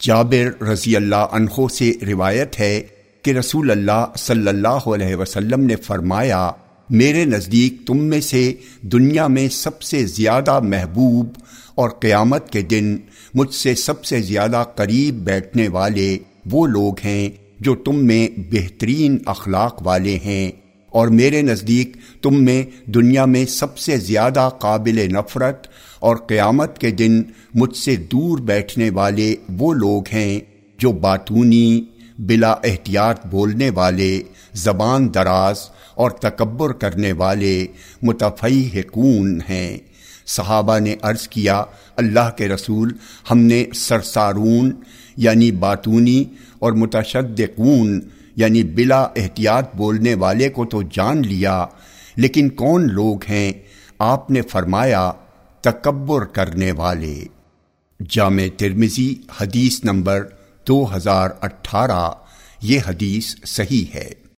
جابر رضی اللہ عنہ سے روایت ہے کہ رسول اللہ صلی اللہ علیہ وسلم نے فرمایا، میرے نزدیک تم میں سے دنیا میں سب سے زیادہ محبوب اور قیامت کے دن مجھ سے سب سے زیادہ قریب بیٹھنے والے وہ لوگ ہیں جو تم میں بہترین اخلاق والے ہیں۔ اور میرے نزدیک تم میں دنیا میں سب سے زیادہ قابل نفرت اور قیامت کے دن مجھ سے دور بیٹھنے والے وہ لوگ ہیں جو باتونی، بلا احتیاط بولنے والے، زبان دراز اور تکبر کرنے والے متفعی حکون ہیں۔ صحابہ نے عرض کیا، اللہ کے رسول، ہم نے سرسارون یعنی باتونی اور متشدقون یعنی بلا احتیاط بولنے والے کو تو جان لیا، لیکن کون لوگ ہیں؟ آپ نے فرمایا، تکبر کرنے والے۔ جامع ترمزی حدیث نمبر دو ہزار اٹھارہ۔ یہ حدیث صحیح ہے۔